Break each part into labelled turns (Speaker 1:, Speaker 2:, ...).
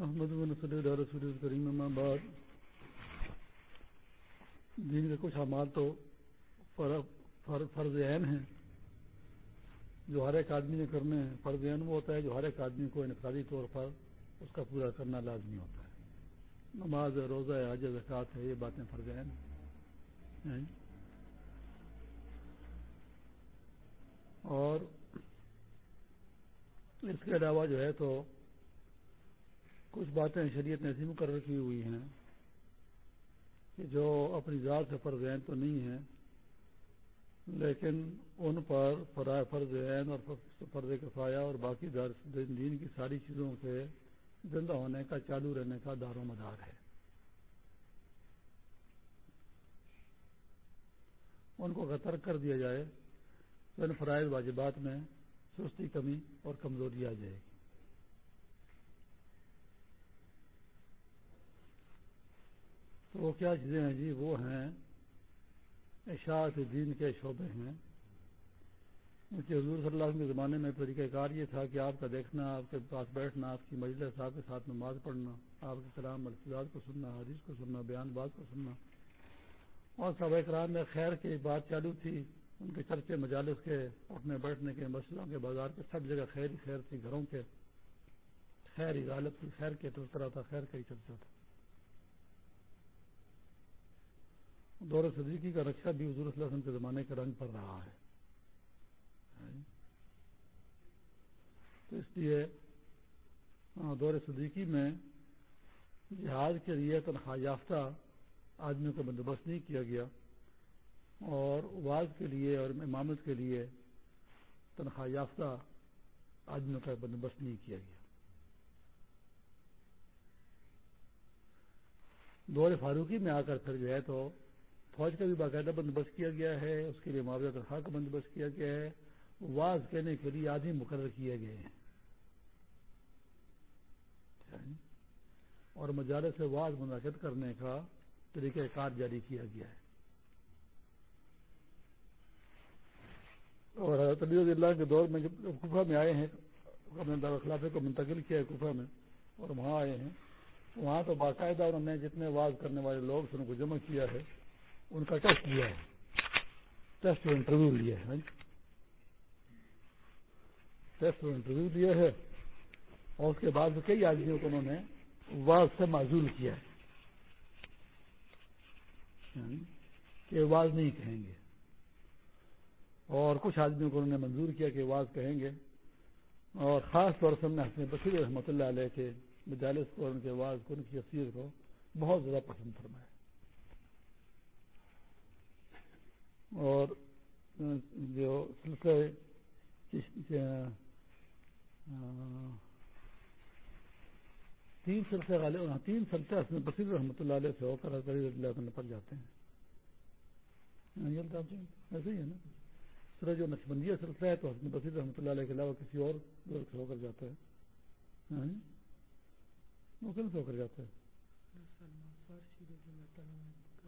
Speaker 1: محمد رسول کریم آباد دین کے کچھ اعمال تو فرض عین ہیں۔ جو ہر ایک آدمی نے کرنے ہیں، فرض عین وہ ہوتا ہے جو ہر ایک آدمی کو انفرادی طور پر اس کا پورا کرنا لازمی ہوتا ہے۔ نماز ہے، روزہ ہے، حج زکوٰۃ ہے، یہ باتیں فرض عین ہاں۔ اور اس کے علاوہ جو ہے تو کچھ باتیں شریعت نے ایسی مقرر کی ہوئی ہیں کہ جو اپنی ذات سے فرض عین تو نہیں ہیں، لیکن ان پر فرض عین اور فرض کفایا اور باقی دین کی ساری چیزوں کے زندہ ہونے کا، چالو رہنے کا دار و مدار ہے۔ ان کو قطر کر دیا جائے تو ان فرائض واجبات میں سستی کمی اور کمزوری آ جائے گی۔ تو وہ کیا چیزیں ہیں جی؟ وہ ہیں اشاعت دین کے شعبے ہیں۔ کہ حضور صلی اللہ علیہ وسلم کے زمانے میں طریقہ کار یہ تھا کہ آپ کا دیکھنا، آپ کے پاس بیٹھنا، آپ کی مجلس، آپ کے ساتھ نماز پڑھنا، آپ کے کلام الفاظ کو سننا، حدیث کو سننا بیان باز کو سننا۔ اور سب اکرام میں خیر کی بات چالو تھی۔ ان کے چرچے، مجالس کے، اٹھنے، بیٹھنے کے مسئلوں کے، بازار کے، سب جگہ خیر ہی خیر تھی، گھروں کے۔ خیر ہی غالب کی خیر کے تذکرہ تھا، خیر کا ہی چرچا تھا۔ دور صدیقی کا رکشہ بھی حضور صلی اللہ علیہ وسلم کے زمانے کا رنگ پر رہا ہے۔ تو اس لیے ہاں، دور صدیقی میں جہاز کے لیے تنخواہ یافتہ آدمیوں کا بندوبست نہیں کیا گیا اور واز کے لیے اور امامت کے لیے تنخواہ یافتہ آدمیوں کا بندوبست نہیں کیا گیا۔ دور فاروقی میں آ کر پھر جو ہے تو فوج کا بھی باقاعدہ بندوبست کیا گیا ہے، اس کے لیے معاوضہ تنخواہ کا بندوبست کیا گیا ہے واز کہنے کے لیے آدمی مقرر کیے گئے ہیں۔ اور مجالے سے واز منعقد کرنے کا طریقہ کار جاری کیا گیا ہے۔ اور حضرت علی رضی اللہ کے دور میں جب کوفہ میں آئے ہیں، اپنے دار کو منتقل کیا ہے کوفہ میں، اور وہاں آئے ہیں، وہاں تو باقاعدہ انہوں نے جتنے واز کرنے والے لوگ تھے، ان کو جمع کیا ہے۔ ان کا ٹیسٹ لیا ہے۔ ٹیسٹ اور انٹرویو لیا ہے ہاں جی۔ ٹیسٹ اور انٹرویو لیا ہے اور اس کے بعد کئی آدمیوں کو انہوں نے واز سے معذول کیا ہے۔ ہاں جی، کہ واز نہیں کہیں گے۔ اور کچھ آدمیوں کو انہوں نے منظور کیا کہ واز کہیں گے۔ اور خاص طور سے ہم نے حسن بشیر رحمۃ اللہ علیہ کے مجالس کو ان کے واز کو، ان کی تصویر کو بہت زیادہ پسند فرمایا۔ اور جو سلسلہ تین سلسلے والے ہاں، تین سلسلے اس میں بصیر رحمۃ اللہ علیہ سے ہو کر اللہ پر جاتے ہیں۔ ہاں، جی، ایسے ہی ہے نا؟ سر جو نقشبندیہ سلسلہ ہے تو حسن بصیر رحمۃ اللہ علیہ کے علاوہ کسی اور بزرگ سے ہو کر جاتا ہے۔ ہاں جی، وہ کن سے ہو کر جاتا ہے۔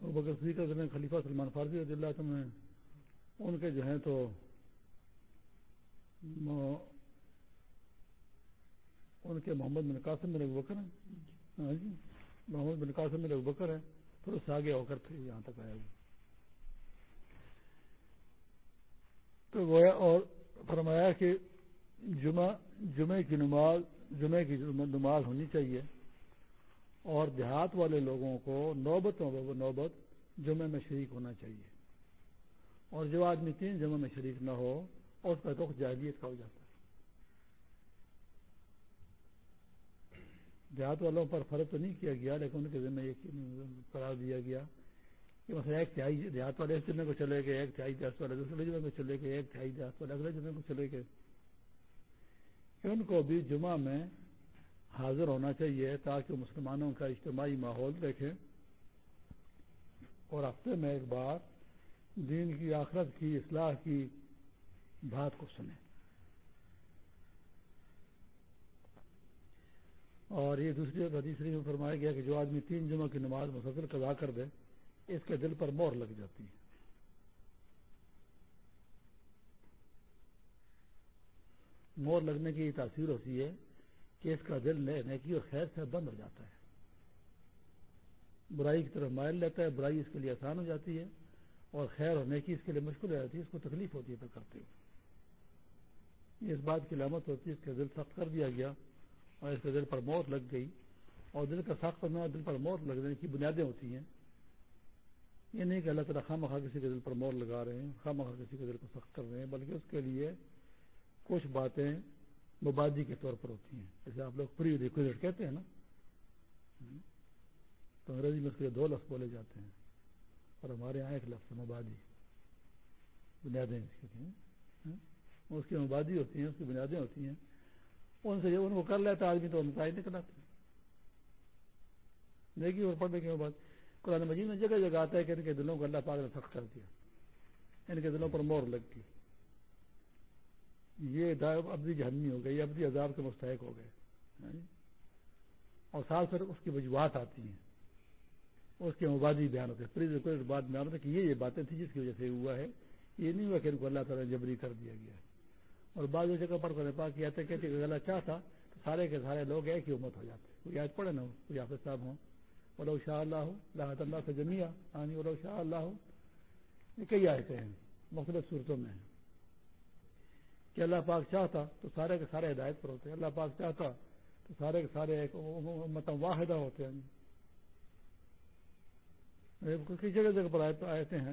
Speaker 1: بکر صدیقہ زمین خلیفہ سلمان فارسی رضی اللہ عنہ ان کے جو ہیں تو ان کے محمد بن قاسم میں بکر ہیں۔ ہاں جی محمد بن قاسم میں بکر ہیں۔ پھر اس سے آگے ہو کر پھر یہاں تک آیا تو گویا اور فرمایا کہ جمعہ جمعے کی نماز جمعے کی نماز ہونی چاہیے۔ اور دیہات والے لوگوں کو نوبت نوبت جمعے میں شریک ہونا چاہیے۔ اور جو آدمی تین جمعہ میں شریک نہ ہو، اور اس کا دکھ جاہلیت کا ہو جاتا ہے۔ دیہات والوں پر فرق تو نہیں کیا گیا، لیکن ان کے ذمہ یہ قرار دیا گیا کہ مثلا ایک تہائی دیہات والے اس جمعے کو چلے گئے، ایک تہائی دیہات والے دوسرے جمعے کو چلے گئے، ایک تہائی دیہات والے اگلے جمعے کو چلے گئے۔ ان کو بھی جمعہ میں حاضر ہونا چاہیے تاکہ مسلمانوں کا اجتماعی ماحول دیکھیں۔ اور ہفتے میں ایک بار دین کی، آخرت کی، اصلاح کی بات کو سنیں۔ اور یہ دوسری تیسری میں فرمایا گیا کہ جو آدمی تین جمعہ کی نماز مسلسل قضا کر دے، اس کے دل پر مور لگ جاتی ہے۔ مور لگنے کی تاثیر ہوتی ہے۔ کہ اس کا دل نیکی اور خیر سے بند ہو جاتا ہے۔ برائی کی طرف مائل لیتا ہے، برائی اس کے لیے آسان ہو جاتی ہے اور خیر اور نیکی اس کے لیے مشکل ہو جاتی ہے، اس کو تکلیف ہوتی ہے پھر کرتے ہوئے۔ اس بات کی علامت ہوتی ہے، اس کا دل سخت کر دیا گیا اور اس کے دل پر موت لگ گئی۔ اور دل کا سخت کرنا اور دل پر موت لگنے کی بنیادیں ہوتی ہیں۔ یہ نہیں کہ اللہ تعالیٰ خواہ مخواہ کسی کے دل پر مور لگا رہے ہیں، خواہ مخواہ کسی کے دل کو سخت کر رہے ہیں، بلکہ اس کے لیے کچھ باتیں مبادی کے طور پر ہوتی ہیں۔ جیسے آپ لوگ پری ریکویزٹ کہتے ہیں نا۔ تو انگریزی میں اس کے دو لفظ بولے جاتے ہیں۔ اور ہمارے یہاں ایک لفظ مبادی۔ بنیادیں اس کی ہاں؟ اس کی مبادی ہوتی ہیں، اس کی بنیادیں ہوتی ہیں۔ ان سے ان کو کر لیتا آدمی تو نتائج نکل آتے دیکھیے اور پڑھنے کے بعد قرآن مجید میں جگہ جگہ آتا ہے کہ ان کے دلوں کو اللہ پاک نے سخت کر دیا۔ ان کے دلوں پر مور لگ گئی۔ یہ ابدی جہنمی ہو گئی ابدی عذاب کے مستحق ہو گئے اور ساتھ پھر اس کی وجوہات آتی ہیں، اس کے مبادی بیان ہوتے ہیں۔ بات بیان ہوتے کہ یہ یہ باتیں تھیں جس کی وجہ سے ہوا ہے۔ یہ نہیں ہوا کہ ان کو اللہ تعالیٰ نے جبری کر دیا گیا۔ اور بعض جگہ پر کرنے پا کہتے کہتے کہ اللہ چاہتا تو سارے کے سارے لوگ ایک ہی امت ہو جاتے۔ کوئی آج پڑھے نہ ہو، کوئی حافظ صاحب ہوں۔ ولو شاہ اللہ ہو اللہ اللہ سے جمیا آنی یعنی ولو شاہ اللہ ہو یہ کئی آئے ہیں، مختلف صورتوں میں ہیں۔ کہ اللہ پاک چاہتا تو سارے کے سارے ہدایت پر ہوتے ہیں۔ اللہ پاک چاہتا تو سارے کے سارے ایک واحدہ ہوتے ہیں۔ کسی جگہ جگہ پر آئے ہیں۔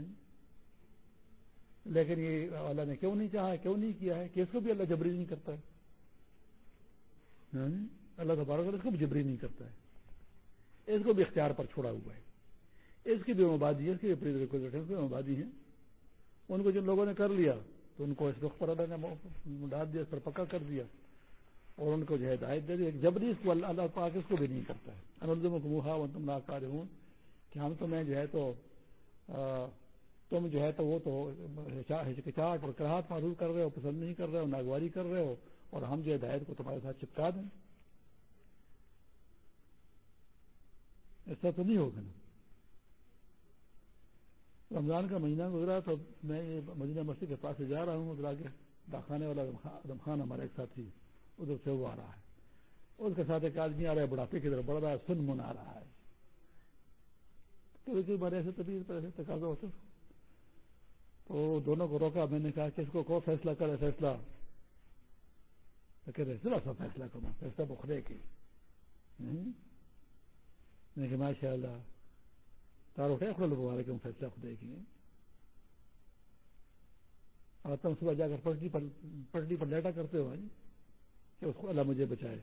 Speaker 1: لیکن یہ اللہ نے کیوں نہیں چاہا کیوں نہیں کیا ہے؟ کہ اس کو بھی اللہ جبری نہیں کرتا ہے۔ ہاں؟ اللہ تبارک اس کو بھی جبری نہیں کرتا ہے۔ اس کو بھی اختیار پر چھوڑا ہوا ہے۔ اس کی بھی مبادی ہے، اس کی بھی مبادی ہیں ان کو جن لوگوں نے کر لیا تو ان کو اس رخ پر اللہ نے ڈال دیا، اس پر پکا کر دیا اور ان کو جو ہے ہدایت دے دی۔ جبری اس کو اللہ پاک اس کو بھی نہیں کرتا ہے۔ انلزم کو تم ناکار ہوں کہ ہم تمہیں جو ہے تو تم جو ہے تو وہ تو ہچکچاہٹ اور کراہٹ معروف کر رہے ہو، پسند نہیں کر رہے ہو، ناگواری کر رہے ہو اور ہم جو ہدایت کو تمہارے ساتھ چپکا دیں۔ ایسا تو نہیں ہوگا نا۔ رمضان کا مہینہ گزرا تو میں مدینہ مسجد کے پاس سے جا رہا ہوں، ادھر آگے داخانے والا ادم خان ہمارا ایک ساتھی، ادھر سے وہ آ رہا ہے۔ اس کے ساتھ ایک آدمی آ رہا ہے، بڑھاپے کی طرف بڑھ رہا ہے، سن من آ رہا ہے۔ تو بڑے ایسے طبیعت پر ایسے تقاضا ہوتا تو دونوں کو روکا، میں نے کہا کہ اس کو کو فیصلہ کرے، فیصلہ۔ کہ ذرا سا فیصلہ کرنا فیصلہ بخرے کی کہ ماشاء اللہ تار اٹھے خود لوگ کہ فیصلہ خدے کی اور تم صبح جا کر پٹڑی پر پٹڑی پر لیٹا کرتے ہو آج کہ اس کو اللہ مجھے بچائے۔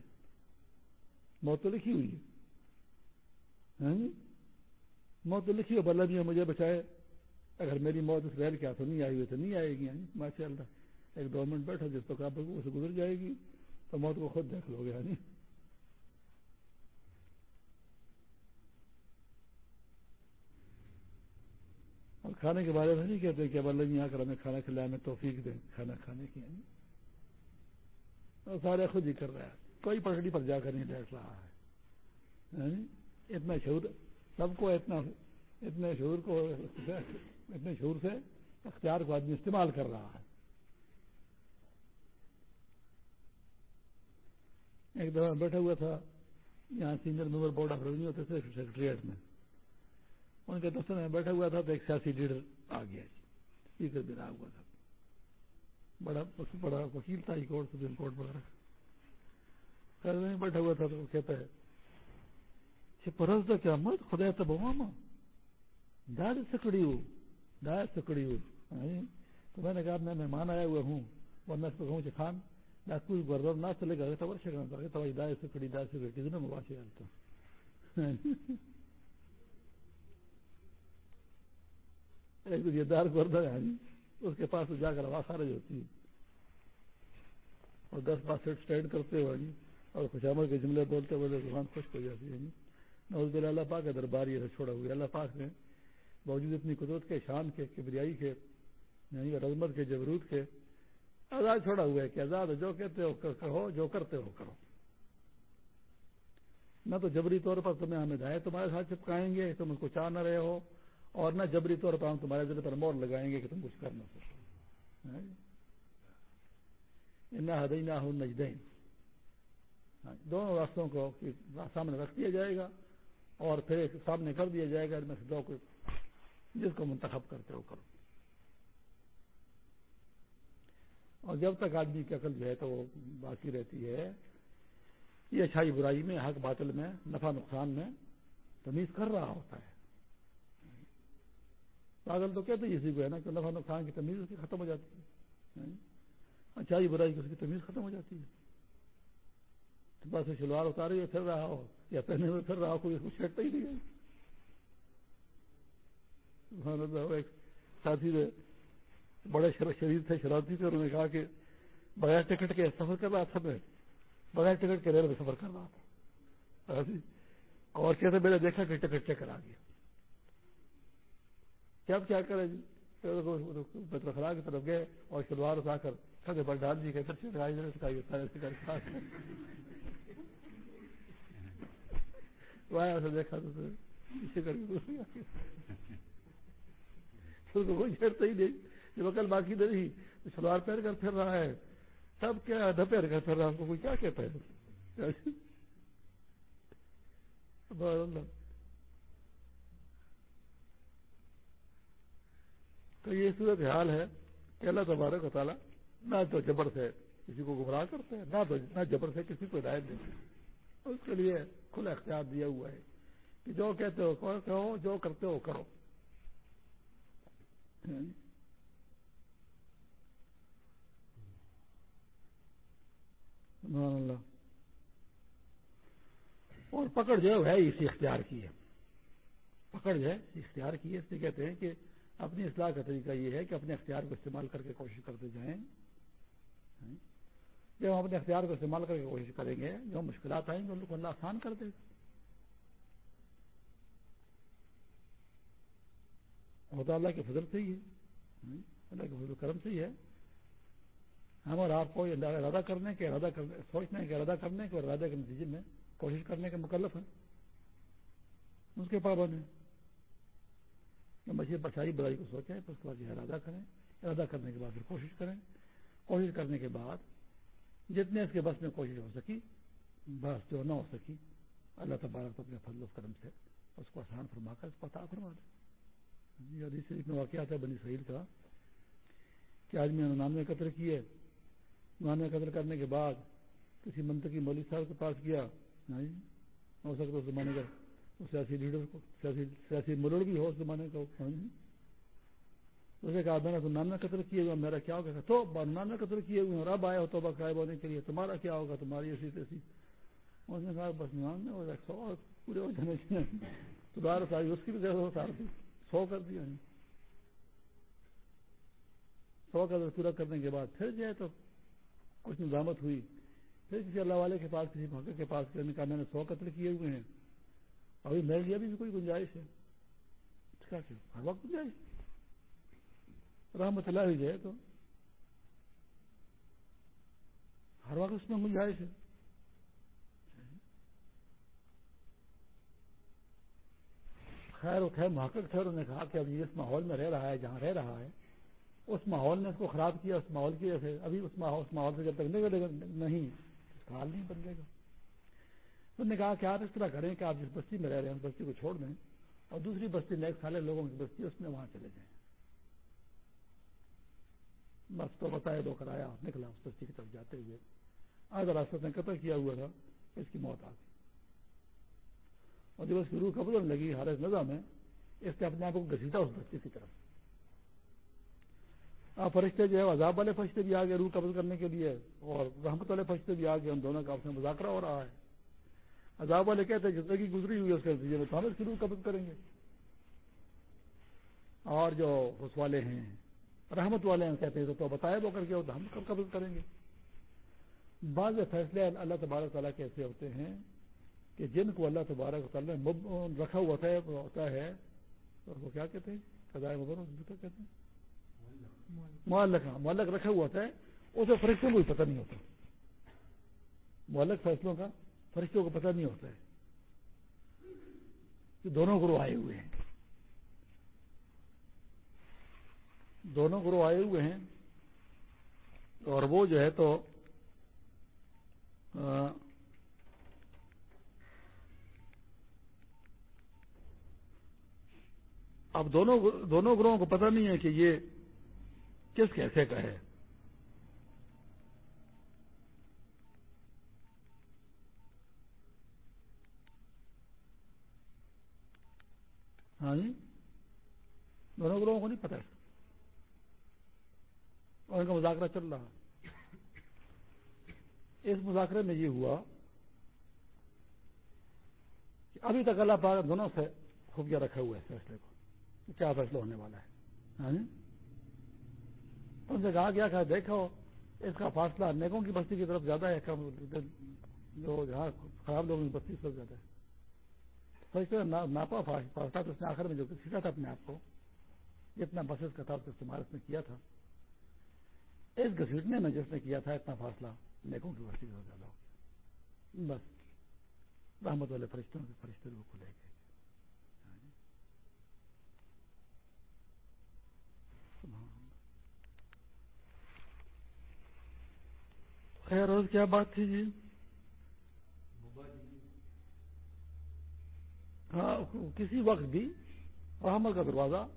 Speaker 1: موت تو لکھی ہوئی ہے۔ ہاں جی؟ موت تو لکھی ہو بلّہ بھی مجھے بچائے۔ اگر میری موت اس ریل کے ہاتھوں نہیں آئی ہوئی تو نہیں آئے گی۔ ہاں جی؟ ماشاء اللہ ایک دو منٹ بیٹھا، جس تک آپ اسے گزر جائے گی۔ تو موت کو خود دیکھ لو گے۔ ہاں جی؟ کھانے کے بارے میں نہیں کہتے کہ اب اللہ جی یہاں کر ہمیں کھانا کھلایا میں توفیق دیں، کھانا کھانے کی۔ یعنی سارے خود ہی کر رہا ہے کوئی پٹڑی پر جا کر نہیں بیٹھ رہا ہے۔ ہاں جی؟ اتنا شعور، سب کو اتنا، اتنے شعور کو، اتنے شعور سے اختیار کو آدمی استعمال کر رہا ہے۔ ایک دفعہ بیٹھا ہوا تھا، یہاں senior member board of revenue ہوتے تھے سیکرٹریٹ میں۔ ان کے دفتر میں بیٹھا ہوا تھا تو ایک سیاسی لیڈر آ گیا جی، اسپیکر بھی ہوا تھا۔ بڑا بڑا وکیل تھا ہائی کورٹ سپریم کورٹ وغیرہ بیٹھا ہوا تھا تو وہ کہتا ہے کہ پرس کیا مت خدا تب ماما ڈاڑھ سکڑی ہوں ڈاڑھ سکڑی ہوں تو میں نے کہا، میں مہمان آیا ہوا ہوں، ورنہ اس پہ کہوں کہ خان کوئی گردور نہ چلے گا تو ورشہ کرنا تو ڈاڑھ سکڑی ڈاڑھ سکڑی کسی نے مباشی کرتا ایک دار گردر ہے جی، اس کے پاس جا کر آواز خارج ہوتی ہے۔ اور دس پاس اسٹینڈ کرتے ہوئے جی، اور خوشامد کے جملے بولتے ہوئے زبان خوش ہو جاتی ہے جی۔ نوز اللہ پاک کا دربار یہ چھوڑا ہوا اللہ پاک نے باوجود اپنی قدرت کے، شان کے، کبریائی کے یعنی رزمت کے، جبروت کے، آزاد چھوڑا ہوا ہے کہ آزاد جو کہتے ہو، کہو، جو کرتے ہو، کرو۔ نہ تو جبری طور پر تمہیں ہم ہدایت تمہارے ساتھ چپکائیں گے، تم اس کو چاہ نہ رہے ہو۔ اور نہ جبری طور پر ہم تمہارے ذریعے پر مور لگائیں گے کہ تم کچھ کر نہ سکو۔ نہ ہدئی نہ ہو نجدین دونوں راستوں کو سامنے رکھ دیا جائے گا اور پھر سامنے کر دیا جائے گا میں سے دو کو جس کو منتخب کرتے ہو کرو۔ اور جب تک آدمی کی عقل جو ہے تو وہ باقی رہتی ہے، یہ اچھائی برائی میں، حق باطل میں، نفع نقصان میں تمیز کر رہا ہوتا ہے۔ پاگل تو کہتے اسی کو ہے نا کہ نفع نقصان کی تمیز اس کی ختم ہو جاتی ہے۔ ہاں جی؟ اچھائی برائی کی اس کی تمیز ختم ہو جاتی ہے۔ بس شلوار اتارے پھر رہا ہو۔ یا پہنے ہوئے، پھر رہا ہو، کوئی اس کو چھیڑتا ہی نہیں ہے۔ ایک ساتھی نے بڑے شریر تھے، شرارتی تھے، انہوں نے کہا کہ بغیر ٹکٹ کے سفر کر رہا تھا میں۔ بغیر ٹکٹ کے ریل میں سفر کر رہا تھا۔ ہاں جی؟ اور کہتے میں نے دیکھا کہ ٹکٹ چیک کرا گیا کیا کیا کرے جی؟ خراب کی طرف گئے اور شلوار اٹھا کر کھڑے پر ڈال دی گئے اچھا، دیکھا تو کوئی چھیڑتا ہی نہیں۔ جب عقل باقی دے نہیں سلوار پہن کر پھر رہا ہے۔ سب کیا پہن کر پھر رہا ہم کو کوئی کیا کہتا ہے؟ اللہ۔ تو یہ صورت حال ہے کہ اللہ تبارک و تعالیٰ نہ تو جبر سے کسی کو گمراہ کرتے ہیں، نہ تو نہ جبر سے کسی کو ہدایت دیتے اس کے لیے کھلا اختیار دیا ہوا ہے کہ جو کہتے ہو کہو، جو کرتے ہو، کرو۔ اللہ۔ اور پکڑ جو ہے اسی اختیار کی ہے۔ پکڑ جو ہے اختیار کی ہے۔ اس سے کہتے ہیں کہ اپنی اصلاح کا طریقہ یہ ہے کہ اپنے اختیار کو استعمال کر کے کوشش کرتے جائیں۔ جب ہم اپنے اختیار کو استعمال کر کے کوشش کریں گے، جو مشکلات آئیں گے ان کو اللہ آسان کر دے۔ گا ہوتا اللہ کے فضل سے ہی ہے۔ اللہ کے فضل کرم سے ہی ہے۔ ہم اور آپ کو ارادہ کرنے کے ارادہ کرنے، سوچنے کے ارادہ کرنے کے اور ارادہ کے نتیجے میں کوشش کرنے کے مکلف ہیں۔ اس کے پابند ہیں۔ مچھلی بچائی برائی کو سوچیں، پھر اس کے بعد یہ ارادہ کریں۔ ارادہ کرنے کے بعد پھر کوشش کریں۔ کوشش کرنے کے بعد جتنے اس کے بس میں کوشش ہو سکی، بس جو نہ ہو سکی، اللہ تبارک تو اپنے فضل و کرم سے اس کو آسان فرما کر اس کو عطا فرما دے۔ حدیث شریف میں واقعہ تھا، بنی سعید کا، کہ آج میں نام قطر کی ہے نام قطر کرنے کے بعد کسی منطقی مولوی صاحب کے پاس گیا۔ نہیں، ہو سکتا اس زمانے کا سیاسی لیڈر کو، سیاسی سیاسی ملڑ بھی ہو اس زمانے کا ہاں جی۔ اسے کہا، میں نے تو نانا قتل کیے ہوئے، میرا کیا ہوگا؟ تو نانا قتل کیے ہوئے اور اب آئے ہو تو قائب ہونے کے لیے، تمہارا کیا ہوگا؟ تمہاری ایسی تیسی اس نے کہا، بس نام ہو سو پورے ہو جانے چاہیے تو بار ساری، اس کی بھی زیادہ سار دی سو کر دیا۔ سو کا پورا کرنے کے بعد پھر جائے تو کچھ نظامت ہوئی۔ پھر کسی اللہ والے کے پاس، کسی بھاگے کے پاس کرنے کا، میں نے سو قتل کیے ہوئے ہیں۔ ابھی میرے لیے بھی کوئی گنجائش ہے۔ ہر وقت گنجائش۔ رحمت اللہ ہی جائے تو۔ ہر وقت اس میں گنجائش ہے۔ خیر و خیر محقق تھے انہوں نے کہا کہ ابھی اس ماحول میں رہ رہا ہے، جہاں رہ رہا ہے، اس ماحول نے اس کو خراب کیا، اس ماحول کی وجہ سے ابھی اس ماحول سے جب تک نہیں، اس کا حال نہیں بدلے گا۔ انہوں نے کہا کہ آپ اس طرح کریں کہ آپ جس بستی میں رہ رہے ہیں، اس بستی کو چھوڑ دیں اور دوسری بستی نیک سالے لوگوں کی بستی اس میں وہاں چلے جائیں۔ بس تو بتایا دو کرایا نکلا اس بستی کی طرف جاتے ہوئے۔ آج راستہ نے قتل کیا ہوا تھا، اس کی موت آ گئی۔ اور جب اس کی روح قبض ہونے لگی ہر ایک نظام میں، اس نے اپنے آپ کو گھسیٹا اس بستی کی طرف۔ آپ فرشتے جو ہے عذاب والے فرشتے بھی آ گئے روح قبض کرنے کے لیے، اور رحمت والے فرشتے بھی آ گئے ان دونوں کا آپ سے مذاکرہ ہو رہا ہے۔ عذاب والے کہتے ہیں زندگی گزری ہوئی اس کے نتیجے میں، تو ہم اس کی روح قبض کریں گے۔ اور جو اس والے ہیں، رحمت والے ہیں، کہتے ہیں تو بتایا وہ کر کے ہم کب قبض کریں گے۔ بعض فیصلے اللہ تبارک تعالیٰ کے ایسے ہوتے ہیں کہ جن کو اللہ تبارک تعالیٰ نے رکھا ہوا ہوتا ہے وہ کیا کہتے ہیں؟ قضائے مبر کہتے ہیں؟ معلق ہاں معلق رکھا ہوا ہوتا ہے اسے فرشتوں کو بھی پتہ نہیں ہوتا۔ معلق فیصلوں کا فرشتوں کو پتہ نہیں ہوتا ہے کہ دونوں گروہ آئے ہوئے ہیں۔ دونوں گروہ آئے ہوئے ہیں اور وہ جو ہے تو اب دونوں دونوں گروہوں کو پتہ نہیں ہے کہ یہ کس کیسے کا ہے۔ ہاں جی؟ دونوں گروہوں کو نہیں پتا اور ان کا مذاکرہ چل رہا۔ اس مذاکرے میں یہ ہوا کہ ابھی تک اللہ پاک دونوں سے خوفیہ رکھا ہوا ہے فیصلے کو کیا فیصلہ ہونے والا ہے۔ ہاں جی؟ ان سے کہا گیا کہ دیکھو، اس کا فاصلہ نیکوں کی بستی کی طرف زیادہ ہے کم جو جہاں خراب لوگوں کی بستی سے زیادہ ہے۔ ناپا فاصلہ تو اس نے آخر میں جو سیکھا تھا اپنے آپ کو، جتنا بسز کا تھا اس کا استعمال اس نے کیا تھا۔ اس گھسیٹنے میں جس نے کیا تھا، اتنا فاصلہ نیکوں کی بستی سے زیادہ ہو بس، رحمت والے فرشتوں کے فرشتے کو کھلے گئے۔ خیر روز کیا بات تھی جی؟ ہاں، کسی وقت بھی رحمت کا دروازہ،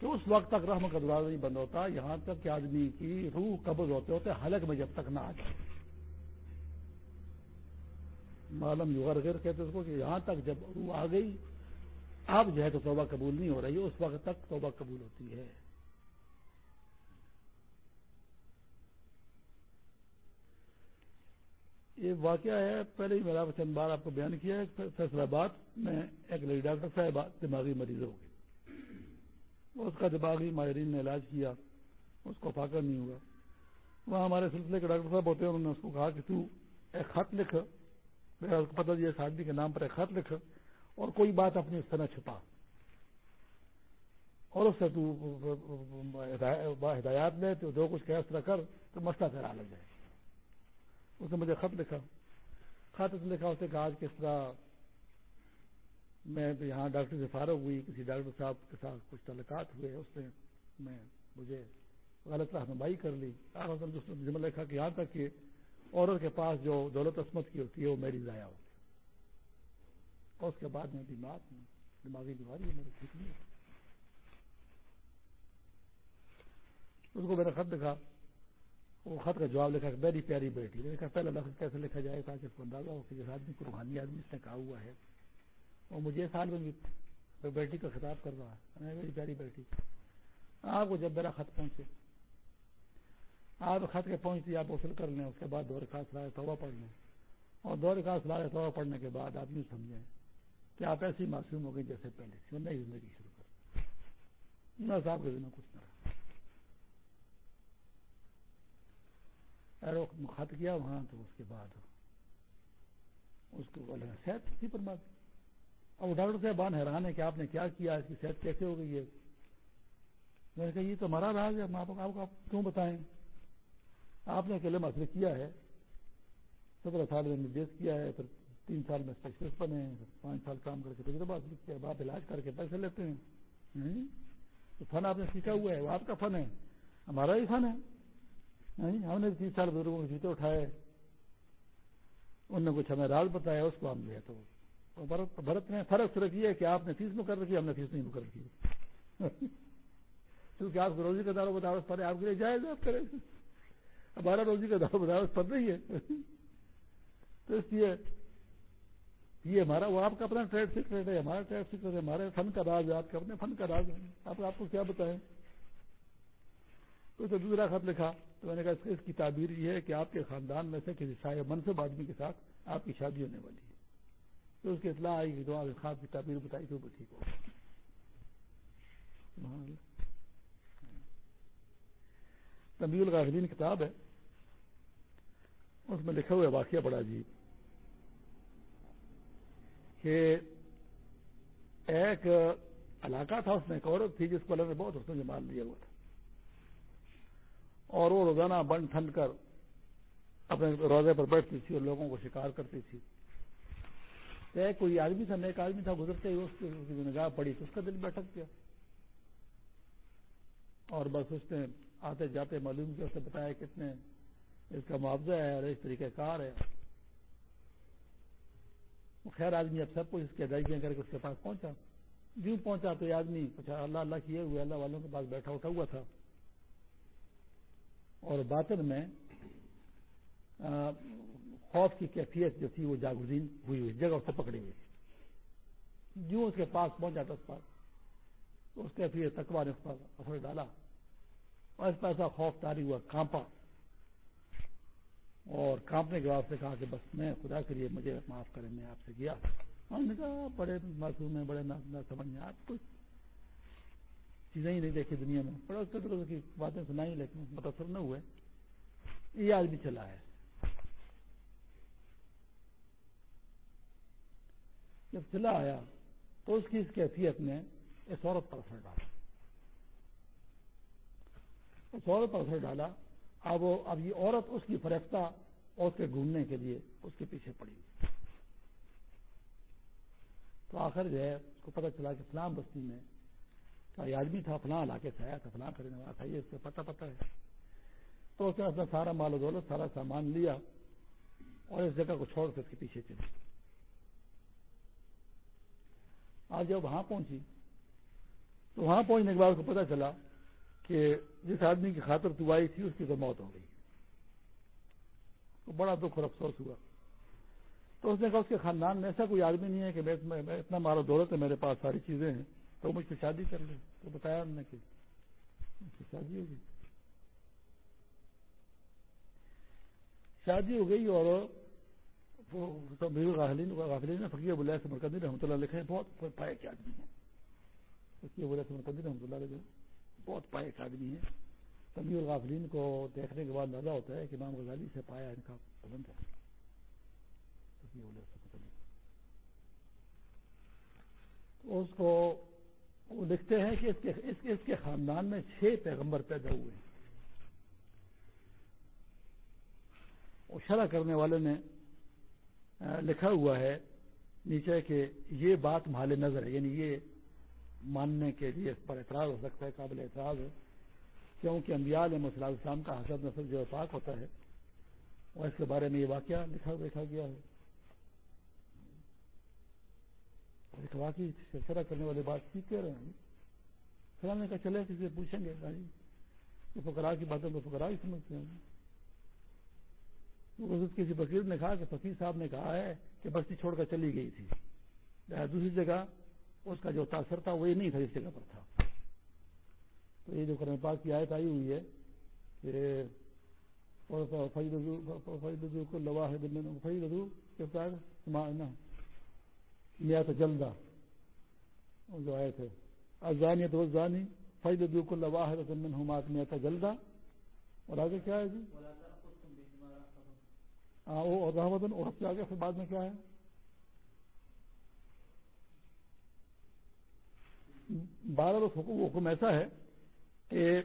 Speaker 1: کہ اس وقت تک رحمت کا دروازہ نہیں بند ہوتا، یہاں تک کہ آدمی کی روح قبض ہوتے ہوتے، حلق میں جب تک نہ آ جائے۔ معلوم یوگر غیر کہتے اس کو کہ یہاں تک جب روح آ گئی اب جو ہے تو توبہ قبول نہیں ہو رہی ہے اس وقت تک توبہ قبول ہوتی ہے۔ یہ واقعہ ہے، پہلے ہی میرا چند بار آپ کو بیان کیا ہے فیصلہ آباد میں ایک لڑی ڈاکٹر صاحب دماغی مریض ہو گئی اس کا دماغی ماہرین نے علاج کیا، اس کو فاقہ نہیں ہوا۔ وہاں ہمارے سلسلے کے ڈاکٹر صاحب ہوتے ہیں، انہوں نے اس کو کہا کہ تو ایک خط لکھ۔ میرا اس دیا اس آدمی کے نام پر ایک خط لکھ۔ اور کوئی بات اپنی اس طرح چھپا۔ اور اس سے تو ہدایات لے، تو جو کچھ اس طرح کر، تو مسئلہ کرا لگ جائے اس نے مجھے خط لکھا۔ خط لکھا اسے کہا کس طرح میں یہاں ڈاکٹر سے فارغ ہوئی، کسی ڈاکٹر صاحب کے ساتھ کچھ تعلقات ہوئے، اس نے میں مجھے غلط رہنمائی کر لی۔ جمع لکھا کہ یہاں تک کہ عورت کے پاس جو دولت عصمت کی ہوتی ہے، وہ میری ضائع ہوتی اور اس کے بعد میں بیمار ہوں۔ دماغی بیماری ہے، میرے ٹھیک نہیں اس کو میں نے خط دکھا وہ خط کا جواب لکھا میری پیاری بیٹی، میں نے کہا پہلا لفظ کیسے لکھا جائے تاکہ اس کو اندازہ ہو کہ جس آدمی کو روحانی آدمی اس نے کہا ہوا ہے۔ اور مجھے سال میں بھی بیٹی کا خطاب کر رہا ہے میری پیاری بیٹی، آپ کو جب میرا خط پہنچے، آپ خط کے پہنچتی آپ وصول کر لیں، اس کے بعد دور خاص لائے توبہ پڑھ لیں۔ اور دور خاص لائے توبہ پڑھنے کے بعد آپ یوں سمجھیں کہ آپ ایسی معصوم ہو گئی جیسے پہلے سے نئی زندگی شروع کر۔ نہ صاحب کے دنوں کچھ نہ رہا۔ خط کیا وہاں تو اس کے بعد اس کو صحت تھی پر بات اب ڈاکٹر صاحب بان حیران ہے کہ آپ نے کیا کیا، اس کی صحت کیسے ہو گئی ہے؟ میں نے کہا، یہ تو ہمارا راز ہے۔ آپ کو کیوں بتائیں؟ آپ نے اکیلے مسئلے کیا ہے۔ سترہ سال میں نردیش کیا ہے، پھر تین سال میں اسپیشلسٹ بنے ہیں پانچ سال کام کر کے تجربہ کیا آپ علاج کر کے پیسے لیتے ہیں۔ تو فن آپ نے سیکھا ہوا ہے، وہ آپ کا فن ہے۔ ہمارا ہی فن ہے۔ ہم نے تیس سال بزرگوں کے جوتے اٹھائے، انہوں نے کچھ ہمیں راز بتایا، اس کو ہم لیا تو بھرت میں فرق صرف یہ ہے کہ آپ نے فیس مقرر رکھی ہم نے فیس نہیں مقرر کی۔ کیونکہ آپ کو روزی کا دار و بدارت پر آپ کے لیے جائز آپ کریں۔ ہمارا روزی کا دار و بدارت پر نہیں ہے۔ تو اس لیے یہ ہمارا، وہ آپ کا اپنا ٹریڈ سیکرٹ ہے، ہمارا ٹریڈ سیکرٹ ہے، ہمارے فن کا راز ہے، آپ کا اپنے فن کا راز ہے۔ آپ آپ کو کیا بتائیں؟ تو دوسرا خط لکھا۔ تو میں نے کہا اس کی تعبیر یہ ہے کہ آپ کے خاندان میں سے کسی شاید منصب آدمی کے ساتھ آپ کی شادی ہونے والی ہے۔ تو اس کی اطلاع آئی کہ دعا خواب کی تعبیر بتائی تو وہ ٹھیک ہو تنبی الغافلین کتاب ہے۔ اس میں لکھا ہوا واقعہ بڑا عجیب۔ کہ ایک علاقہ تھا، اس میں ایک عورت تھی جس کو اللہ نے بہت اس جمال دیا ہوا تھا۔ اور وہ روزانہ بن ٹھنڈ کر اپنے روزے پر بیٹھتی تھی اور لوگوں کو شکار کرتی تھی۔ کوئی آدمی تھا، نیک آدمی تھا، گزرتے ہی اس کی نگاہ پڑی تو اس کا دل بیٹھک گیا۔ اور بس اس نے آتے جاتے معلوم کیا، اس نے بتایا کتنے اس کا معاوضہ ہے اور اس طریقہ کار ہے۔ خیر آدمی اب سب کچھ اس کی ادائیگیاں کر کے اس کے پاس پہنچا۔ جوں پہنچا تو یہ آدمی اللہ اللہ کیے ہوئے، اللہ والوں کے پاس بیٹھا، اٹھا ہوا تھا۔ اور باطن میں خوف کی کیفیت جو تھی وہ جاگزین ہوئی ہوئی، جگہ سے پکڑی ہوئی جو اس کے پاس پہنچا تھا اس پاس تو اس کیفیت تکوا نے اس پر اثر ڈالا۔ اور اس پر ایسا خوف تاری ہوا کانپا اور کانپنے کے بعد سے کہا کہ بس میں خدا کے لیے مجھے معاف کریں، میں آپ سے گیا۔ ہم نے کہا، بڑے معصوم ہیں، بڑے نہ سمجھ میں آپ کچھ چیزیں ہی نہیں دیکھی دنیا میں۔ بڑے طرح کی باتیں سنائی لیکن متاثر نہ ہوئے۔ یہ آج بھی چلا ہے۔ جب چلا آیا تو اس کی اس کیفیت نے اس عورت پر اثر ڈالا۔ اس عورت پر اثر ڈالا۔ اب وہ اب یہ عورت اس کی فریفتہ اور اس کے گھومنے کے لیے اس کے پیچھے پڑی۔ تو آخر جو ہے، اس کو پتہ چلا کہ فلاں بستی میں یہ آدمی تھا، فلاں علاقے سے آیا تھا، فلاں کرنے والا تھا، یہ اس سے پتہ پتہ ہے۔ تو اس نے اپنا سارا مال و دولت، سارا سامان لیا اور اس جگہ کو چھوڑ کر اس کے پیچھے چلی۔ آج جب وہاں پہنچی، تو وہاں پہنچنے کے بعد کو پتا چلا کہ جس آدمی کی خاطر تو آئی تھی، اس کی تو موت ہو گئی۔ تو بڑا دکھ اور افسوس ہوا۔ تو اس نے کہا، اس کے خاندان میں ایسا کوئی آدمی نہیں ہے کہ میں اتنا مارا دولت ہے، میرے پاس ساری چیزیں ہیں۔ تو مجھ سے شادی کر لیں تو بتایا انہوں نے کہ شادی ہوگی۔ شادی ہو گئی اور غافلین نے فقیر بلیا سے مرکزی رحمۃ اللہ لکھے بہت پائے کے آدمی ہیں۔ فقیر بلیا سے مرکزی رحمۃ اللہ لکھے بہت پائے کے آدمی ہیں۔ تبھی الغافلین کو دیکھنے کے بعد اندازہ ہوتا ہے کہ امام غزالی سے پایا ان کا بلند ہے۔ اس کو وہ لکھتے ہیں کہ اس کے اس کے خاندان میں چھ پیغمبر پیدا ہوئے ہیں۔ اور شرح کرنے والے نے لکھا ہوا ہے نیچے کہ یہ بات مال نظر ہے یعنی یہ ماننے کے لیے اس پر اعتراض ہو سکتا ہے، قابل اعتراض ہے۔ کیونکہ انبیاء علیہ السلام کا حسد نسل جو پاک ہوتا ہے، اور اس کے بارے میں یہ واقعہ لکھا دیکھا گیا ہے۔ ایک واقعی شرح کرنے والے بات ٹھیک کہہ رہے ہیں فلاں نے کہا چلے کسی سے پوچھیں گے بھائی جی فکرا کی باتوں کو فکرا ہی سمجھتے ہیں کسی فقیر نے کہا کہ فقیر صاحب نے کہا ہے کہ بستی چھوڑ کر چلی گئی تھی دوسری جگہ اس کا جو تاثر تھا وہ یہ نہیں تھا جس جگہ پر تھا تو یہ جو کرم پاک کی آیت آئی ہوئی ہے کہ جلدا جو آئے تھے. ازانی تو زانی فیض کو لواح ہے جلدا اور آگے کیا ہے جی؟ ہاں وہ رحمت اور سے آگے پھر بعد میں کیا ہے؟ بارہ حکم ایسا ہے کہ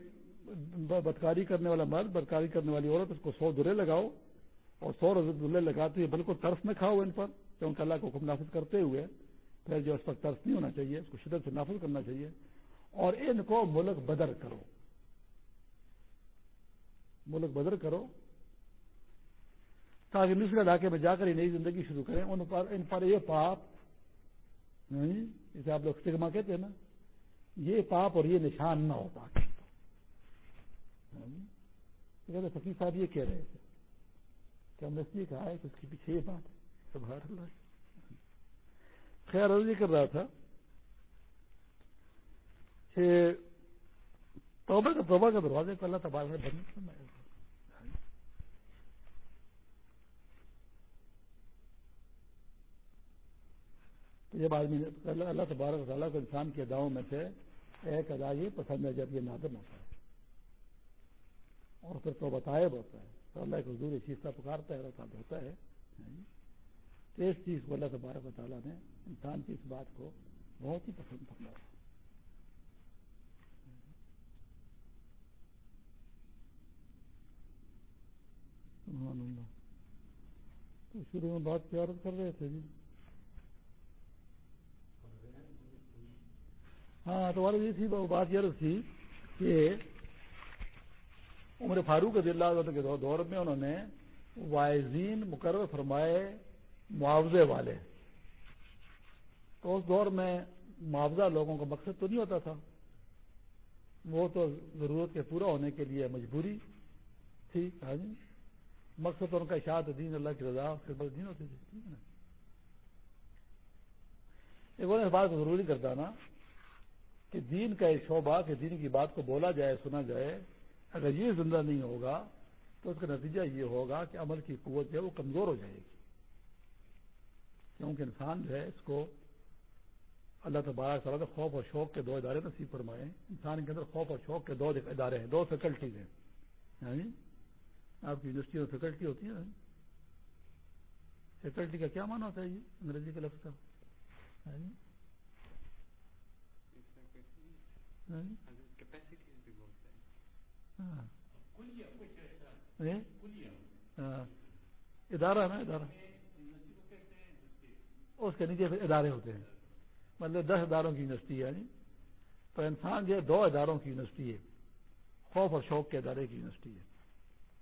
Speaker 1: بدکاری کرنے والا مرد بدکاری کرنے والی عورت اس کو سو درے لگاؤ اور سو درے لگاتے ہوئے بالکل ترس نہ کھاؤ ان پر. کیونکہ اللہ کو حکم نافذ کرتے ہوئے، پھر جو اس پر ترس نہیں ہونا چاہیے، اس کو شدت سے نافذ کرنا چاہیے، اور ان کو ملک بدر کرو۔ ملک بدر کرو، تاکہ دوسرے علاقے میں جا کر ہی نئی زندگی شروع کریں۔ ان پر ان پر یہ پاپ ہاں جی، جسے آپ لوگ سگما کہتے ہیں نا، یہ پاپ اور یہ نشان نہ ہوتا ہاں جی، فقیر صاحب یہ کہہ رہے تھے کہ ہم نے اس لیے کہا ہے کہ اس کے پیچھے یہ بات ہے۔ سبحان اللہ خیر یہ کر رہا تھا کہ توبہ کا توبہ کا دروازے کو اللہ تبارک نے بند کرنا تو جب آدمی اللہ تبارک تعالیٰ کو انسان کے اداؤں میں سے ایک ادا یہ پسند ہے جب یہ نادم ہوتا ہے۔ اور پھر تو بتائب ہوتا ہے۔ تو اللہ کو حضور اس چیز کا پکارتا ہے رقاب ہوتا ہے۔ تو اس چیز کو اللہ تبارک و تعالیٰ نے انسان کی اس بات کو بہت ہی پسند فرمایا۔ تو شروع میں بات پیارت کر رہے تھے جی۔ ہاں تو والد یہ تھی بات یہ تھی کہ عمر فاروق رضی اللہ عنہ کے دور میں انہوں نے وائزین مقرر فرمائے معاوضے والے۔ تو اس دور میں معاوضہ لوگوں کا مقصد تو نہیں ہوتا تھا۔ وہ تو ضرورت کے پورا ہونے کے لیے مجبوری تھی۔ ہاں جی۔ مقصد ان کا اشاعت دین اللہ کی رضا خدمت دین ہوتی تھی۔ ایک اور بات ضروری کرتا نا کہ دین کا ایک شعبہ کہ دین کی بات کو بولا جائے، سنا جائے، اگر یہ زندہ نہیں ہوگا تو اس کا نتیجہ یہ ہوگا کہ عمل کی قوت جو ہے وہ کمزور ہو جائے گی۔ کیونکہ انسان جو ہے اس کو اللہ تبارک تعالیٰ خوف اور شوق کے دو ادارے نصیب فرمائے انسان کے اندر خوف اور شوق کے دو ادارے ہیں دو فیکلٹیز ہیں۔ یعنی آپ کی یونیورسٹی میں فیکلٹی ہوتی ہے فیکلٹی کا کیا مانا ہوتا ہے یہ؟ انگریزی کے لفظ کا یعنی؟ یعنی؟ ہاں۔ ہاں۔ ادارہ نا ادارہ۔ اس کے نیچے ادارے ہوتے ہیں۔ مطلب دس اداروں کی یونیورسٹی ہے یعنی تو انسان جو ہے دو اداروں کی یونیورسٹی ہے۔ خوف اور شوق کے ادارے کی یونیورسٹی ہے۔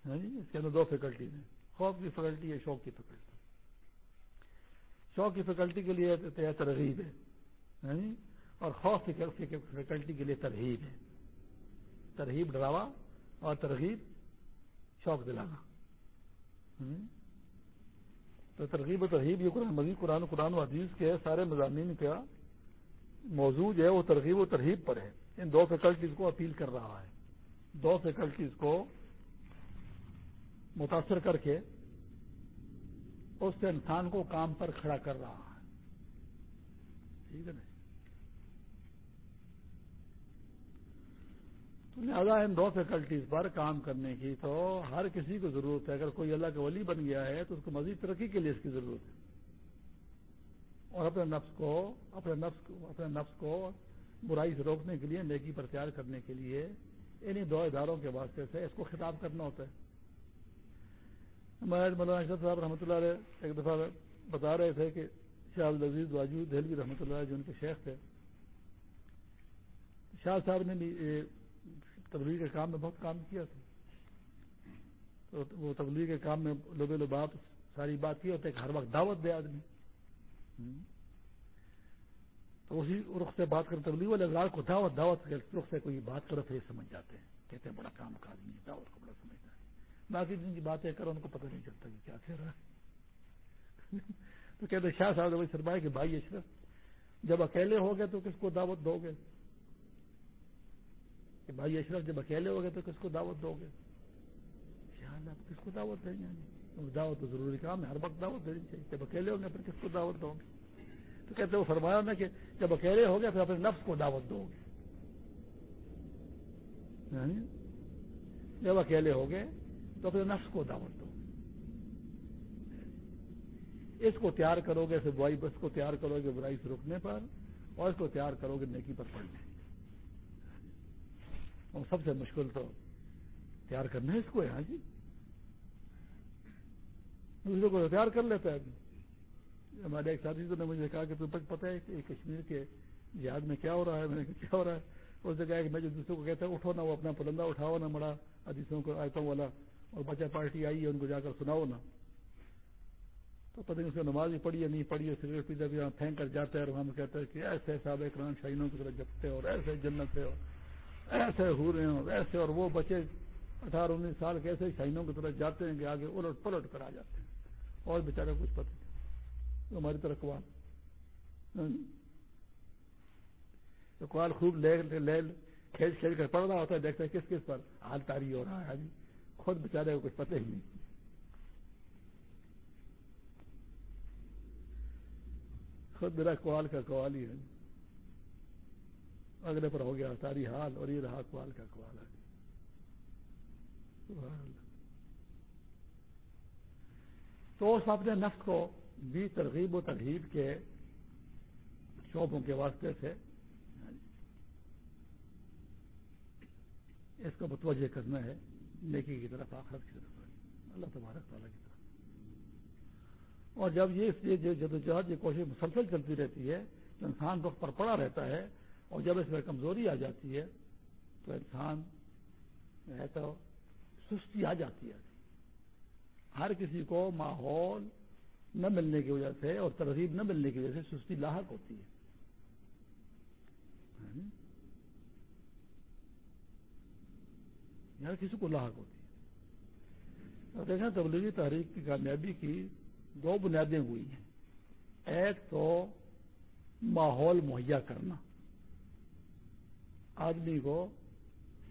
Speaker 1: ہاں جی؟ اس کے اندر دو فیکلٹیز ہیں۔ خوف کی فیکلٹی ہے، شوق کی فیکلٹی شوق کی فیکلٹی کے لیے ترغیب ہے۔ ہاں جی؟ اور خوف کی فیکلٹی کے لیے ترغیب ہے۔ ترغیب، ڈراوا اور ترغیب، شوق دلانا۔ ہاں جی؟ تو ترغیب و ترغیب یہ قرآن مزید قرآن قرآن و حدیث کے سارے مضامین کا موضوع جو ہے وہ ترغیب و ترغیب پر ہے۔ ان دو فیکلٹیز کو اپیل کر رہا ہے۔ دو فیکلٹیز کو متاثر کر کے اس سے انسان کو کام پر کھڑا کر رہا ہے۔ ٹھیک ہے نا؟ لہٰذا ان دو فیکلٹیز پر کام کرنے کی تو ہر کسی کو ضرورت ہے۔ اگر کوئی اللہ کا ولی بن گیا ہے تو اس کو مزید ترقی کے لیے اس کی ضرورت ہے۔ اور اپنے نفس کو، اپنے نفس کو، اپنے نفس کو برائی سے روکنے کے لیے، نیکی پر تیار کرنے کے لیے انہیں دو اداروں کے واسطے سے اس کو خطاب کرنا ہوتا ہے۔ ہمارے مولانا اشرف صاحب رحمۃ اللہ علیہ ایک دفعہ بتا رہے تھے کہ شاہ العزیز واجو دہلوی رحمۃ اللہ علیہ جو ان کے شیخ تھے، شاہ صاحب نے بھی تبلیغ کے کام میں بہت کام کیا تھا۔ تو وہ تبلیغ کے کام میں لوگ لباب ساری بات یہ ہوتا ہے کہ ہر وقت دعوت دے آدمی۔ تو اسی رخ سے بات کر تبلیغ والے اغراض کو دعوت دعوت کے رخ سے کوئی بات کرو پھر سمجھ جاتے ہیں۔ کہتے ہیں بڑا کام کا آدمی دعوت کو بڑا سمجھتا ہے۔ باقی جن کی باتیں کرو، ان کو پتہ نہیں چلتا کہ کیا کہہ رہا ہے۔ تو کہتے شاہ صاحب سرمایہ کہ بھائی اشرف، جب اکیلے ہو گئے تو کس کو دعوت دو گے؟ کہ بھائی اشرف جب اکیلے ہو گئے تو کس کو دعوت دو گے؟ خیال آپ کس کو دعوت دیں گے؟ دعوت تو ضروری کام ہے، ہر وقت دعوت دینی چاہیے۔ جب اکیلے ہوں گے پھر کس کو دعوت دو گے؟ تو کہتے وہ فرمایا نا کہ جب اکیلے ہو گئے پھر اپنے نفس کو دعوت دو گے۔ یعنی جب اکیلے ہو گئے تو اپنے نفس کو دعوت دو اس کو تیار کرو گے برائی بس کو تیار کرو گے برائی سے رکنے پر اور اس کو تیار کرو گے نیکی پر پڑھنے۔ اور سب سے مشکل تو تیار کرنا ہے اس کو یہاں جی۔ دوسرے کو تیار کر لیتا ہے۔ ہمارے ایک ساتھی نے مجھے کہا کہ تم پتہ ہے کہ کشمیر کے یاد میں کیا ہو رہا ہے، میں نے کیا ہو رہا ہے؟ اس نے کہا کہ میں جو دوسروں کو کہتا ہوں اٹھو نا، وہ اپنا پلندہ اٹھاؤ نا، مڑا ادیسوں کو آئے والا، اور بچہ پارٹی آئی ہے، ان کو جا کر سناؤ نا۔ تو پتہ نہیں اس کو نماز بھی پڑھی ہے نہیں پڑھی ہے سگریٹ پیتا بھی وہاں پھینک کر جاتا ہے اور وہاں کہتا ہے کہ ایسے صاحب اکرام شاہینوں کی طرح جپتے اور ایسے جنت ہے اور ایسے ہو رہے ہیں اور ایسے اور وہ بچے اٹھارہ، انیس سال کے ایسے شاہینوں کی طرح جاتے ہیں کہ آگے الٹ پلٹ کر آ جاتے ہیں۔ اور بیچارے کچھ پتہ نہیں۔ ہماری طرح قوال تو ہاں جی۔ قوال خوب لے لے، کھیل کھیل کر پڑھ رہا ہوتا ہے دیکھتے ہیں کس کس پر حال تاری ہو رہا ہے۔ ہاں جی۔ خود بیچارے کو کچھ پتہ ہی نہیں۔ خود میرا کوال کا کوال ہی ہے۔ اگلے پر ہو گیا، ساری حال اور یہ رہا کوال کا کوال ہے۔ تو اس اپنے نفس کو بھی ترغیب و ترغیب کے شعبوں کے واسطے سے اس کو متوجہ کرنا ہے، نیکی کی طرف، آخرت کی طرف۔ اللہ تبارک تعالیٰ کی طرف۔ اور جب یہ جدوجہد، یہ کوشش مسلسل چلتی رہتی ہے تو انسان وقت پر پڑا رہتا ہے اور جب اس میں کمزوری آ جاتی ہے تو انسان ہے تو سستی آ جاتی ہے۔ ہر کسی کو ماحول نہ ملنے کی وجہ سے اور ترغیب نہ ملنے کی وجہ سے سستی لاحق ہوتی ہے۔ ہاں؟ یار کسی کو لاحق ہوتی ہے۔ دیکھیں تبلیغی تحریک کی کامیابی کی دو بنیادیں ہوئی ہیں۔ ایک تو ماحول مہیا کرنا۔ آدمی کو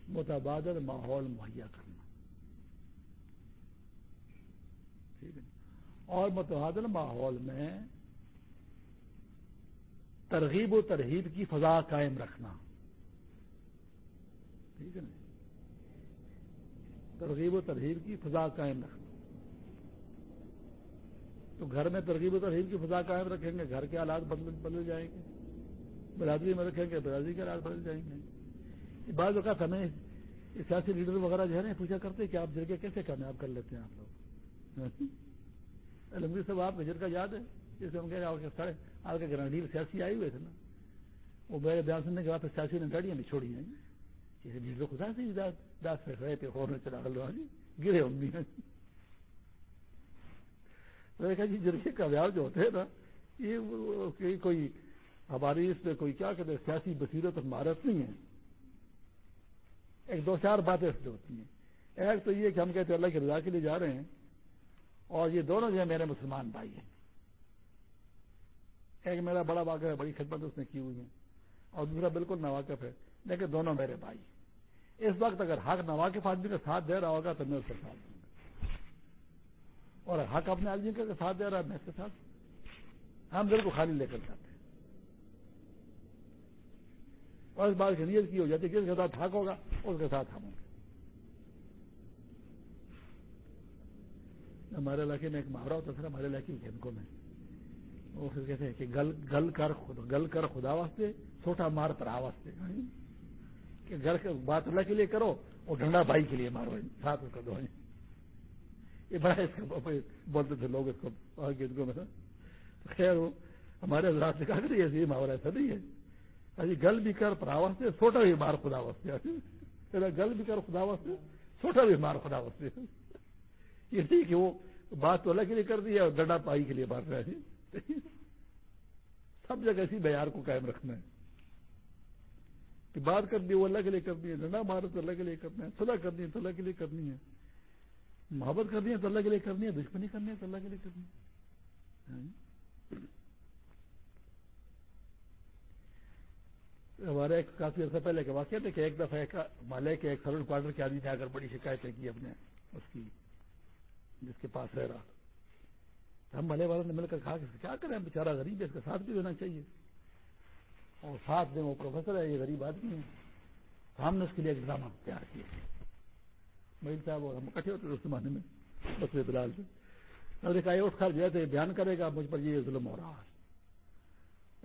Speaker 1: متبادل ماحول مہیا کرنا۔ ٹھیک ہے۔ اور متبادل ماحول میں ترغیب و ترغیب کی فضا قائم رکھنا۔ ٹھیک ہے۔ نا ترغیب و ترغیب کی فضا قائم رکھنا۔ تو گھر میں ترغیب و ترغیب کی فضا قائم رکھیں گے، گھر کے حالات بدل جائیں گے۔ برادری میں رکھیں گے، برادری کے حالات بدل جائیں گے۔ بعض اوقات ہمیں سیاسی لیڈر وغیرہ جو ہے نا پوچھا کرتے کہ آپ جرگے کیسے کامیاب کر لیتے ہیں آپ لوگ؟ علمگیر صاحب، آپ کا جرگہ یاد ہے؟ جیسے ہم کہہ رہے آپ کے گرانڈیل سیاسی آئے ہوئے تھے نا۔ وہ میرے بیان سننے کے بعد سیاسی نے گاڑیاں نہیں چھوڑی ہیں۔ جیسے خدا سے دس رہے تھے اور چلا گرے ہم بھی دیکھا جی جرگے کا جو ہوتے ہیں نا، یہ کوئی ہماری اس میں کوئی کیا کہتے ہیں، سیاسی بصیرت اور مہارت نہیں ہے۔ ایک دو چار باتیں اس ہوتی ہیں۔ ایک تو یہ کہ ہم کہتے ہیں اللہ کی رضا کے لیے جا رہے ہیں اور یہ دونوں جو ہے میرے مسلمان بھائی ہیں۔ ایک میرا بڑا واقف ہے، بڑی خدمت اس نے کی ہوئی ہے اور دوسرا بالکل ناواقف ہے، لیکن دونوں میرے بھائی اس وقت اگر حق نواقف آدمی کا ساتھ دے رہا ہوگا تو میں اس کا ساتھ دوں گا اور حق اپنے آدمی کا ساتھ دے رہا ہے، میں اس کے ساتھ ہم دل کو خالی لے کر جاتے ہیں۔ اور اس بات کی نیت کی ہو جاتی ہے جس کے ساتھ حق ہوگا۔ اس کے ساتھ ہم ہوں۔ گے ہمارے علاقے میں ایک محاورہ ہوتا تھا ہمارے علاقے کے گھنکوں میں۔ وہ پھر کہتے ہیں کہ گل گل کر خدا، گل کر خدا واسطے چھوٹا مار پرا واسطے۔ یعنی کہ گھر بات اللہ کے لیے کرو اور ڈنڈا بھائی کے لیے مارو یعنی ساتھ اس کا دو۔ یہ بڑا اس کا بولتے تھے لوگ اس کو گنکوں میں خیر، وہ ہمارے حضرات سے کہا کہ ایسے محاورہ ایسا نہیں ہے۔ یعنی گل بھی کر پرا واسطے چھوٹا بھی مار خدا واسطے۔ گل بھی کر خدا واسطے، چھوٹا بھی مار خدا واسطے۔ یہ نہیں کہ وہ بات تو اللہ کے لیے کر دی ہے اور ڈنڈا پائی کے لیے مار رہا ہے سب جگہ اسی معیار کو قائم رکھنا ہے۔ کہ بات کرنی وہ اللہ کے لیے کرنی ہے ڈنڈا مار تو اللہ کے لیے کرنا ہے صلاح کرنی ہے تو اللہ کے لیے کرنی ہے۔ محبت کرنی ہے تو اللہ کے لیے کرنی ہے، دشمنی کرنی ہے تو اللہ کے لیے کرنی ہے۔ ہمارے ایک کافی عرصہ پہلے کا واقعہ تھا کہ ایک دفعہ مالے کے ایک سرور کوارٹر کے آدمی نے آ کر بڑی شکایتیں کی اپنے اس کی، جس کے پاس رہ رہا تھا۔ ہم بھلے والوں نے مل کر کہا کہ کیا کریں بیچارہ غریب ہے اس کا ساتھ بھی دینا چاہیے۔ اور ساتھ میں وہ پروفیسر ہے یہ غریب آدمی ہے تو ہم نے اس کے لیے ایک ڈرامہ تیار کیا مہیل صاحب اور ہم کٹھے ہوتے اس زمانے میں بس بلال سے نے کہا اٹھ کر جو ہے بیان کرے گا، مجھ پر یہ ظلم ہو رہا ہے۔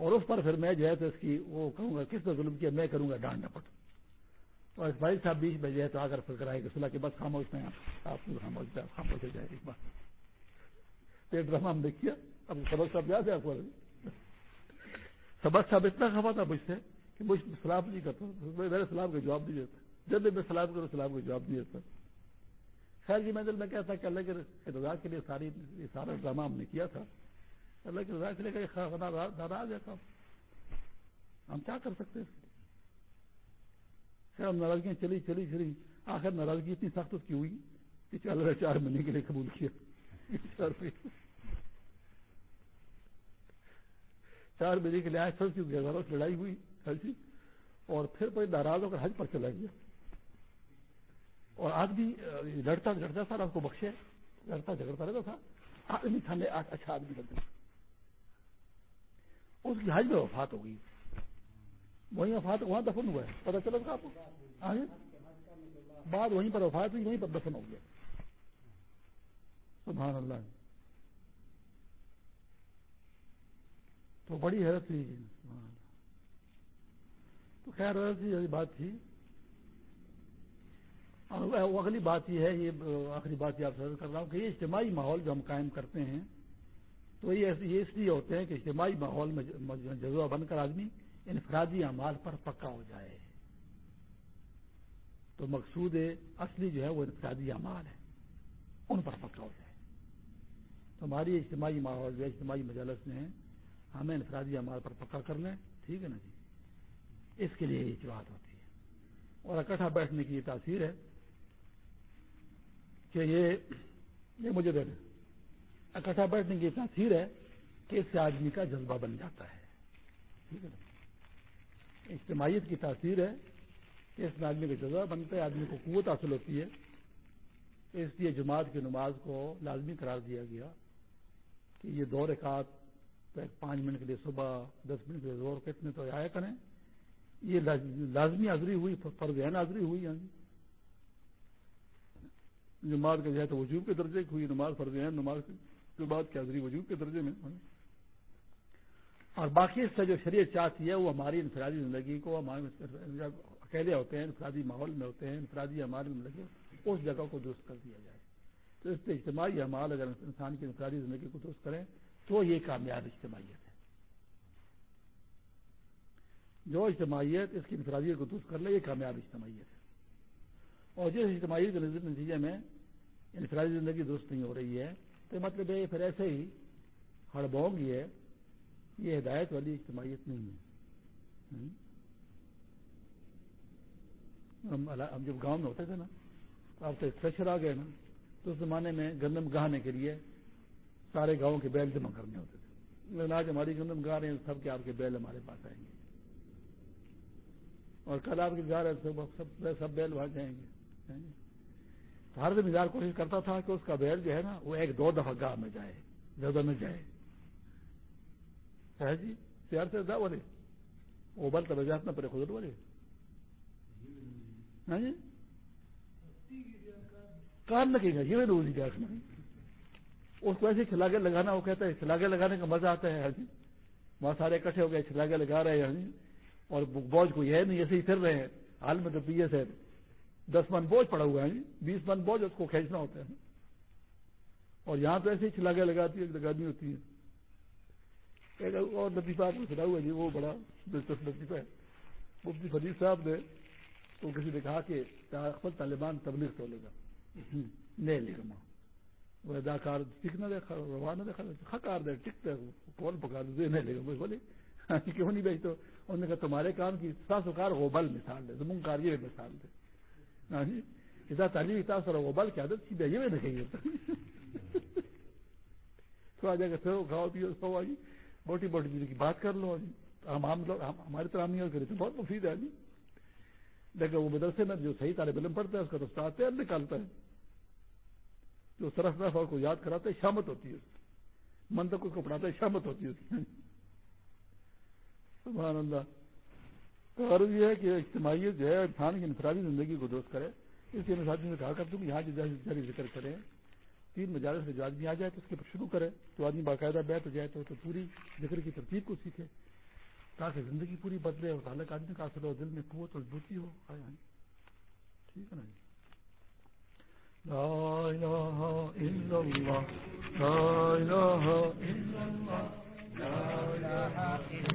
Speaker 1: اور اس پر پھر میں جو ہے تو اس کی وہ کہوں گا، کس نے ظلم کیا، میں کروں گا، ڈانٹ ڈپٹ اور اسماعیل صاحب بیچ میں جو ہے تو آ کر پھر کرائے گا صلاح کے بس خاموش میں آپ۔ خاموش خاموش ہو جائے ایک بات۔ یہ ڈرامہ ہم نے کیا۔ اب سبق صاحب یاد ہے آپ کو؟ سبق صاحب اتنا خفا تھا مجھ سے کہ مجھ سلام نہیں کرتا میرے سلام کا جواب نہیں دیتا۔ جب بھی میں سلام کروں، سلام کا جواب نہیں دیتا۔ خیر جی میں دل میں کہتا کہ اللہ کے رضا کے لیے ساری سارا ڈرامہ ہم نے کیا تھا۔ اللہ کے رضا کے لیے ناراض ہے ہم کیا کر سکتے ہیں خیر ہم ناراضگیاں چلی چلی چلی۔ آخر ناراضگی اتنی سخت اس کی ہوئی کہ چل رہے چار مہینے کے لیے قبول کیا۔ چار مہینے۔ کے لیے آئے سر کی لڑائی ہوئی ہلچی اور پھر کوئی ناراض ہو کر حج پر چلا گیا۔ اور آدمی لڑتا لڑتا تھا آپ کو بخشے۔ لڑتا جھگڑتا رہتا تھا۔ آدمی تھا اچھا آدمی لگتا اس کی حج میں وفات ہو گئی۔ وہیں وفات وہاں دفن ہوا ہے۔ پتا چلا تھا آپ کو؟ ہاں جی۔ بعد وہیں پر وفات ہوئی، وہیں پر دفن ہو گیا۔ سبحان اللہ۔ تو بڑی حیرت تھی۔ تو خیر، حیرت بات تھی۔ اگلی بات یہ ہے، یہ آخری بات یہ آپ سے کر رہا ہوں کہ یہ اجتماعی ماحول جو ہم قائم کرتے ہیں تو یہ اس لیے ہوتے ہیں کہ اجتماعی ماحول میں جذبہ بن کر آدمی انفرادی اعمال پر پکا ہو جائے۔ تو مقصود اصلی جو ہے وہ انفرادی اعمال ہے، ان پر پکا ہو جائے۔ تو ہماری اجتماعی ماحول جو اجتماعی مجالس میں ہمیں انفرادی اعمال پر پکا کر لیں، ٹھیک ہے نا جی؟ اس کے لیے یہ بات ہوتی ہے اور اکٹھا بیٹھنے کی یہ تاثیر ہے کہ یہ مجھے دے اکٹھا بیٹھنے کی تاثیر ہے کہ اس سے آدمی کا جذبہ بن جاتا ہے۔ ٹھیک ہے نا؟ اجتماعیت کی تاثیر ہے کہ اس میں آدمی کا جذبہ بنتا ہے، آدمی کو قوت حاصل ہوتی ہے۔ اس لیے جماعت کی نماز کو لازمی قرار دیا گیا کہ یہ دو رکعت پانچ منٹ کے لیے صبح، دس منٹ کے لیے زور کتنے تو آیا کریں۔ یہ لازمی حاضری ہوئی، فرض حاضری ہوئی یعنی۔ نماز کا جو ہے تو وجوب کے درجے کی ہوئی، نماز فرض نماز کے بعد کی حاضری وجوب کے درجے میں اور باقی اس سے جو شریعت چاہتی ہے، وہ ہماری انفرادی زندگی کو ہمارے اکیلے ہوتے ہیں، انفرادی ماحول میں ہوتے ہیں، انفرادی ہماری زندگی اس جگہ کو درست کر دیا جائے۔ تو اس سے اجتماعی حمال اگر انسان کی انفرادی زندگی کو درست کریں، تو یہ کامیاب اجتماعیت ہے۔ جو اجتماعیت اس کی انفرادیت کو درست کر لے، یہ کامیاب اجتماعیت ہے۔ اور جس اجتماعی کے نتیجے میں انفرادی زندگی درست نہیں ہو رہی ہے تو مطلب یہ پھر ایسے ہی ہڑبونگ یہ ہے، یہ ہدایت والی اجتماعیت نہیں ہے۔ ہم جب گاؤں میں ہوتے تھے نا تو آپ تو اسٹریچر آ گئے نا، تو اس زمانے میں گندم گاہنے کے لیے سارے گاؤں کے بیل جمع کرنے ہوتے تھے۔ لیکن آج ہماری گندم گاہ رہے ہیں، سب کے آپ کے بیل ہمارے پاس آئیں گے۔ اور کل آپ کے گاہ رہے سب بیل وہاں جائیں گے۔ ہر دن ہزار کوشش کرتا تھا کہ اس کا بیل جو ہے نا وہ ایک دو دفعہ گاہ میں جائے، زیادہ میں جائے۔ جی؟ پیار سے دا بولے وہ بل تو رجاس نہ پڑے، خود بولے ہاں جی؟ کام لگے گا، یہ روزی گاس میں۔ اس کو ایسے کھلاگے لگانا، وہ کہتا ہے کھلاگے لگانے کا مزہ آتا ہے ہاں جی؟ وہاں سارے اکٹھے ہو گئے، کھلاگے لگا رہے ہیں ہاں جی؟ اور بوجھ کو یہ نہیں، ایسے ہی پھر رہے ہیں۔ حال میں تو پیے سے دس من بوجھ پڑا ہوا ہے جی بیس من بوجھ اس کو کھینچنا ہوتا ہے۔ اور یہاں تو ایسے ہی کھلاگے لگاتی ہے لگانی ہوتی ہے اور لطیفہ آپ کو سنا ہوا جی وہ بڑا دلچسپ لطیفہ ہے۔ مفتی فریف صاحب نے تو کسی نے کہا کہ طالبان تبلیغ تو لے گا۔ نہیں لے گا وہ اداکار ٹکنا دے روانہ دے خکار دے ٹکتے کون پکا دے نہیں لے گا۔ بولے ہاں، کیوں نہیں بھیج تو؟ انہوں نے کہا تمہارے کام کی ساسوکار غوبل مثال دے، زمون کار یہ مثال دے۔ اذا تعلیم اتا سر غوبل کی عادت کی یہ دیکھیں گے تو آ جائے گا پھر کھاؤ پیو سو آئی موٹی موٹی چیز کی بات کر لو ہم عام لوگ ہماری طرح نہیں کرے تو بہت مفید ہے جی لیکن وہ مدرسے میں جو صحیح طالب علم پڑھتا ہے اس کا تو تیر نکالتا ہے جو سرف رف اور کو یاد کراتا ہے شامت ہوتی ہے من تک اس کو پڑھاتا ہے شامت ہوتی ہے سبحان اللہ تو غرض یہ ہے کہ اجتماعیت جو ہے، انسان کی انفرادی زندگی کو دوست کرے۔ اس لیے میں ساتھی جی سے کہا کرتا ہوں کہ یہاں جو جاری ذکر کریں۔ تین مجالس سے جو آدمی آ جائے تو اس کے شروع کرے۔ تو آدمی باقاعدہ بیٹھ جائے تو پوری ذکر کی ترتیب کو سیکھے۔ تاکہ زندگی پوری بدلے اور تعلق آدمی کا اثر ہو، دل میں قوت اور بوتی ہو۔ ہاں جی، ہاں جی۔ ٹھیک ہے نا جی؟ لا الہ الا اللہ، لا الہ الا